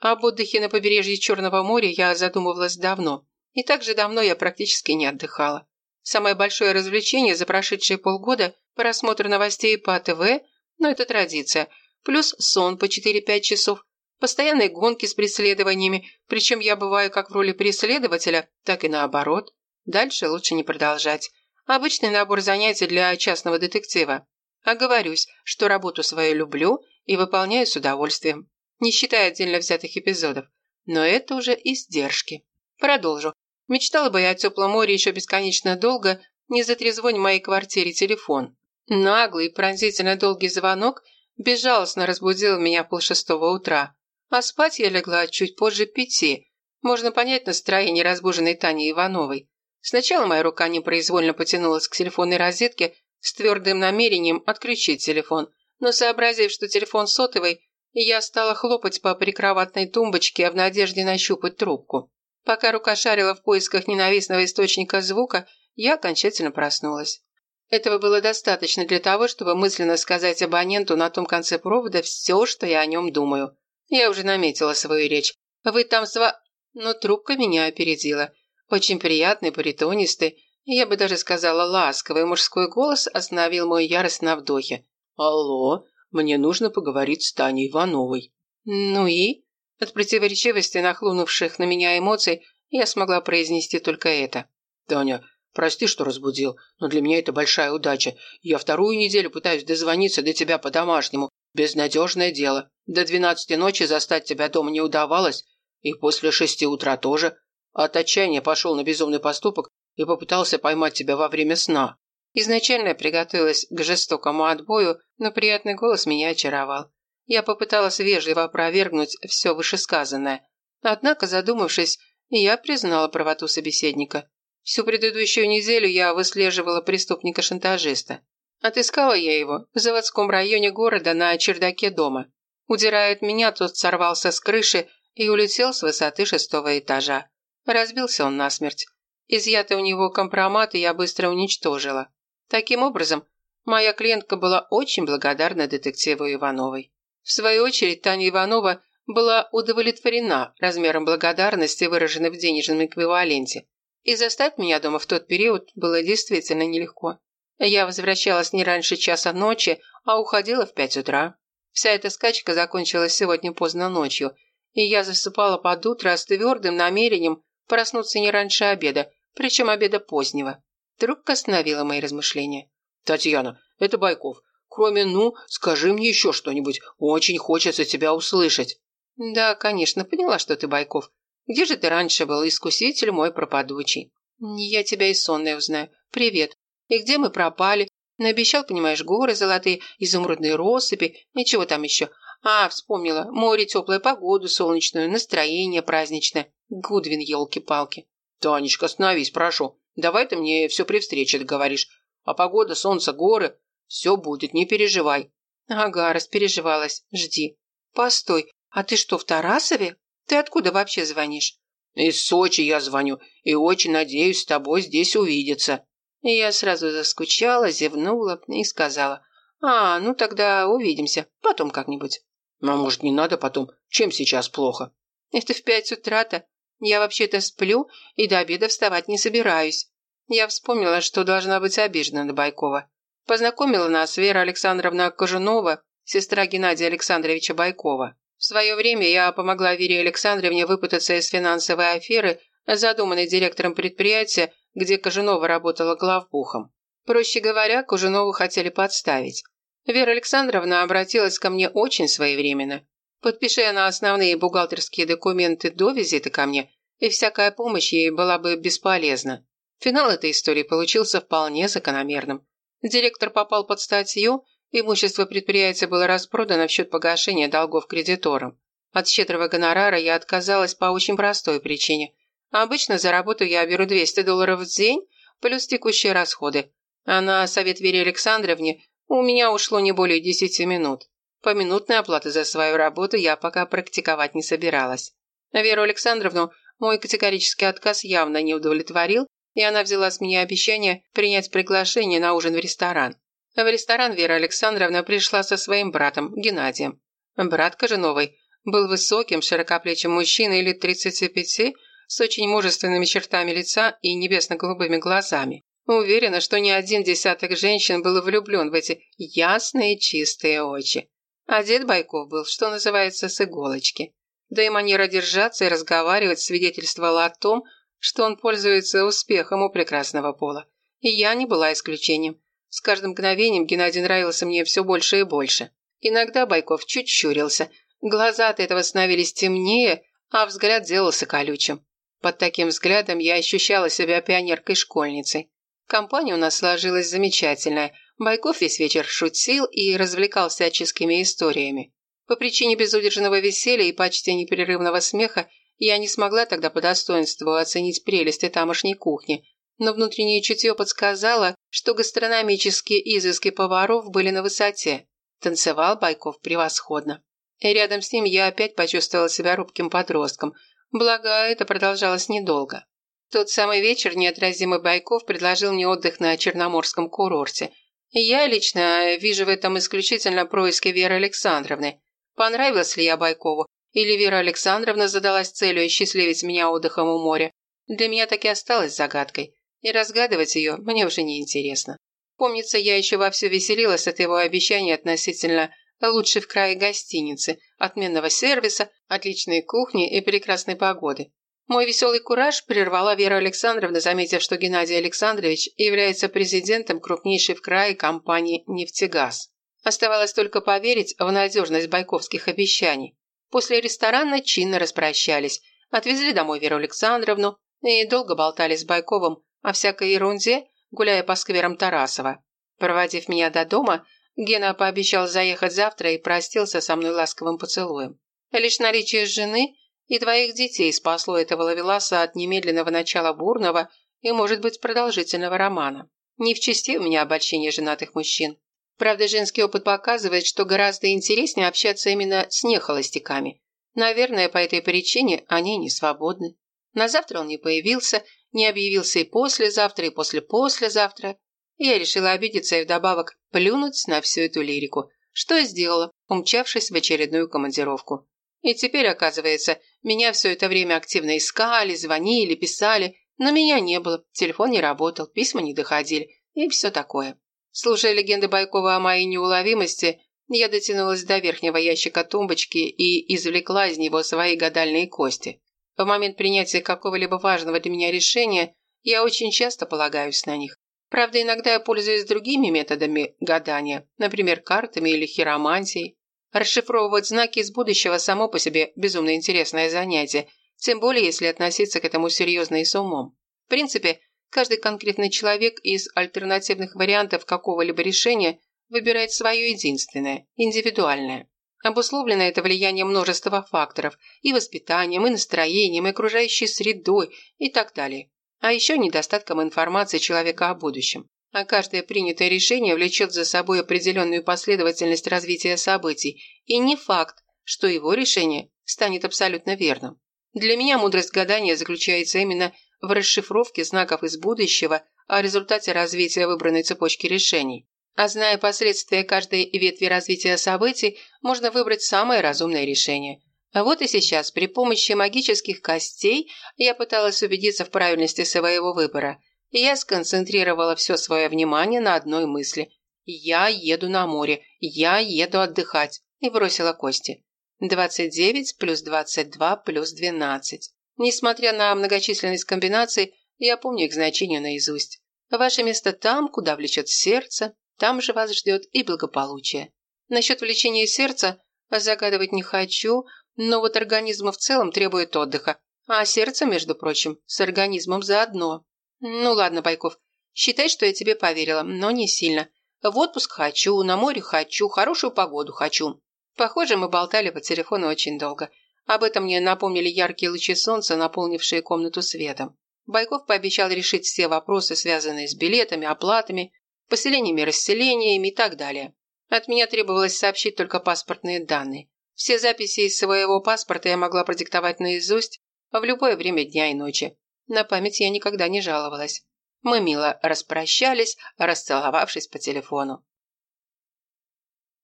Об отдыхе на побережье Черного моря я задумывалась давно. И так же давно я практически не отдыхала. Самое большое развлечение за прошедшие полгода – просмотр новостей по ТВ, но это традиция, плюс сон по 4-5 часов, постоянные гонки с преследованиями, причем я бываю как в роли преследователя, так и наоборот. Дальше лучше не продолжать. Обычный набор занятий для частного детектива. Оговорюсь, что работу свою люблю и выполняю с удовольствием, не считая отдельно взятых эпизодов. Но это уже издержки. Продолжу. Мечтала бы я о теплом море еще бесконечно долго, не затрезвонь в моей квартире телефон. Наглый, пронзительно долгий звонок безжалостно разбудил меня полшестого утра. А спать я легла чуть позже пяти. Можно понять настроение разбуженной Тани Ивановой. Сначала моя рука непроизвольно потянулась к телефонной розетке с твердым намерением отключить телефон, но сообразив, что телефон сотовый, я стала хлопать по прикроватной тумбочке в надежде нащупать трубку. Пока рука шарила в поисках ненавистного источника звука, я окончательно проснулась. Этого было достаточно для того, чтобы мысленно сказать абоненту на том конце провода все, что я о нем думаю. Я уже наметила свою речь. «Вы там сва...» Но трубка меня опередила. Очень приятный, баритонистый, я бы даже сказала ласковый мужской голос остановил мой ярость на вдохе. «Алло, мне нужно поговорить с Таней Ивановой». «Ну и?» От противоречивости нахлынувших на меня эмоций я смогла произнести только это. «Таня, прости, что разбудил, но для меня это большая удача. Я вторую неделю пытаюсь дозвониться до тебя по-домашнему. Безнадежное дело. До двенадцати ночи застать тебя дома не удавалось, и после шести утра тоже. От отчаяния пошел на безумный поступок и попытался поймать тебя во время сна». Изначально я приготовилась к жестокому отбою, но приятный голос меня очаровал. Я попыталась вежливо опровергнуть все вышесказанное. Однако, задумавшись, я признала правоту собеседника. Всю предыдущую неделю я выслеживала преступника-шантажиста. Отыскала я его в заводском районе города на чердаке дома. Удирая от меня, тот сорвался с крыши и улетел с высоты шестого этажа. Разбился он насмерть. Изъятый у него компромат я быстро уничтожила. Таким образом, моя клиентка была очень благодарна детективу Ивановой. В свою очередь, Таня Иванова была удовлетворена размером благодарности, выраженной в денежном эквиваленте. И застать меня дома в тот период было действительно нелегко. Я возвращалась не раньше часа ночи, а уходила в пять утра. Вся эта скачка закончилась сегодня поздно ночью, и я засыпала под утро с твердым намерением проснуться не раньше обеда, причем обеда позднего. Трубка остановила мои размышления. «Татьяна, это Байков. Кроме «ну», скажи мне еще что-нибудь. Очень хочется тебя услышать». «Да, конечно, поняла, что ты Байков. Где же ты раньше был, искуситель мой пропадучий?» «Я тебя и сонная узнаю. Привет. И где мы пропали? Наобещал, понимаешь, горы золотые, изумрудные россыпи, ничего там еще. А, вспомнила. Море, теплая погоду, солнечную, настроение праздничное. Гудвин, елки-палки». «Танечка, остановись, прошу. Давай ты мне все при встрече говоришь. А погода, солнце, горы все будет, не переживай». «Ага, распереживалась. Жди». «Постой, а ты что, в Тарасове? Ты откуда вообще звонишь?» «Из Сочи я звоню, и очень надеюсь с тобой здесь увидеться». И я сразу заскучала, зевнула и сказала. «А, ну тогда увидимся, потом как-нибудь». «А может, не надо потом? Чем сейчас плохо?» «Это в пять утра-то. Я вообще-то сплю и до обеда вставать не собираюсь». Я вспомнила, что должна быть обижена на Байкова. Познакомила нас Вера Александровна Кожунова, сестра Геннадия Александровича Байкова. В свое время я помогла Вере Александровне выпутаться из финансовой аферы, задуманной директором предприятия, где Кожунова работала главбухом. Проще говоря, Кожунову хотели подставить. Вера Александровна обратилась ко мне очень своевременно. Подпиши она основные бухгалтерские документы до визита ко мне, и всякая помощь ей была бы бесполезна. Финал этой истории получился вполне закономерным. Директор попал под статью, имущество предприятия было распродано в счет погашения долгов кредиторам. От щедрого гонорара я отказалась по очень простой причине. Обычно за работу я беру 200 долларов в день, плюс текущие расходы. А на совет Вере Александровне у меня ушло не более 10 минут. Поминутной оплаты за свою работу я пока практиковать не собиралась. Веру Александровну мой категорический отказ явно не удовлетворил, и она взяла с меня обещание принять приглашение на ужин в ресторан. В ресторан Вера Александровна пришла со своим братом, Геннадием. Брат Кожановой Был высоким, широкоплечим мужчиной лет 35 с очень мужественными чертами лица и небесно-голубыми глазами. Уверена, что ни один десяток женщин был влюблен в эти ясные чистые очи. Одет Байков был, что называется, с иголочки. Да и манера держаться и разговаривать свидетельствовала о том, что он пользуется успехом у прекрасного пола. И я не была исключением. С каждым мгновением Геннадий нравился мне все больше и больше. Иногда Байков чуть щурился. Глаза от этого становились темнее, а взгляд делался колючим. Под таким взглядом я ощущала себя пионеркой-школьницей. Компания у нас сложилась замечательная. Байков весь вечер шутил и развлекал всяческими историями. По причине безудержного веселья и почти непрерывного смеха я не смогла тогда по достоинству оценить прелести тамошней кухни, но внутреннее чутье подсказало, что гастрономические изыски поваров были на высоте. Танцевал Байков превосходно. И рядом с ним я опять почувствовала себя робким подростком, благо это продолжалось недолго тот самый вечер неотразимый Байков предложил мне отдых на Черноморском курорте. Я лично вижу в этом исключительно происки Веры Александровны. Понравилась ли я Байкову? Или Вера Александровна задалась целью счастливить меня отдыхом у моря? Для меня так и осталось загадкой. И разгадывать ее мне уже не интересно. Помнится, я еще вовсю веселилась от его обещания относительно лучшей в крае гостиницы, отменного сервиса, отличной кухни и прекрасной погоды. Мой веселый кураж прервала Вера Александровна, заметив, что Геннадий Александрович является президентом крупнейшей в крае компании «Нефтегаз». Оставалось только поверить в надежность байковских обещаний. После ресторана чинно распрощались, отвезли домой Веру Александровну и долго болтали с Байковым о всякой ерунде, гуляя по скверам Тарасова. Проводив меня до дома, Гена пообещал заехать завтра и простился со мной ласковым поцелуем. Лишь наличие жены – и твоих детей спасло этого ловеласа от немедленного начала бурного и, может быть, продолжительного романа. Не в чести у меня обольщение женатых мужчин. Правда, женский опыт показывает, что гораздо интереснее общаться именно с нехолостяками. Наверное, по этой причине они не свободны. На завтра он не появился, не объявился и послезавтра, и после-послезавтра. Я решила обидеться и вдобавок плюнуть на всю эту лирику, что и сделала, умчавшись в очередную командировку. И теперь, оказывается, меня все это время активно искали, звонили, писали, но меня не было, телефон не работал, письма не доходили и все такое. Слушая легенды Байкова о моей неуловимости, я дотянулась до верхнего ящика тумбочки и извлекла из него свои гадальные кости. В момент принятия какого-либо важного для меня решения я очень часто полагаюсь на них. Правда, иногда я пользуюсь другими методами гадания, например, картами или хиромантией. Расшифровывать знаки из будущего само по себе безумно интересное занятие, тем более если относиться к этому серьезно и с умом. В принципе, каждый конкретный человек из альтернативных вариантов какого-либо решения выбирает свое единственное, индивидуальное. Обусловлено это влиянием множества факторов – и воспитанием, и настроением, и окружающей средой, и так далее. А еще недостатком информации человека о будущем а каждое принятое решение влечет за собой определенную последовательность развития событий, и не факт, что его решение станет абсолютно верным. Для меня мудрость гадания заключается именно в расшифровке знаков из будущего о результате развития выбранной цепочки решений. А зная последствия каждой ветви развития событий, можно выбрать самое разумное решение. А вот и сейчас при помощи магических костей я пыталась убедиться в правильности своего выбора – я сконцентрировала все свое внимание на одной мысли. «Я еду на море, я еду отдыхать», и бросила кости. 29 плюс 22 плюс 12. Несмотря на многочисленность комбинаций, я помню их значение наизусть. Ваше место там, куда влечет сердце, там же вас ждет и благополучие. Насчет влечения сердца загадывать не хочу, но вот организм в целом требует отдыха, а сердце, между прочим, с организмом заодно. «Ну ладно, Байков, считай, что я тебе поверила, но не сильно. В отпуск хочу, на море хочу, хорошую погоду хочу». Похоже, мы болтали по телефону очень долго. Об этом мне напомнили яркие лучи солнца, наполнившие комнату светом. Байков пообещал решить все вопросы, связанные с билетами, оплатами, поселениями, расселениями и так далее. От меня требовалось сообщить только паспортные данные. Все записи из своего паспорта я могла продиктовать наизусть в любое время дня и ночи. На память я никогда не жаловалась. Мы мило распрощались, расцеловавшись по телефону.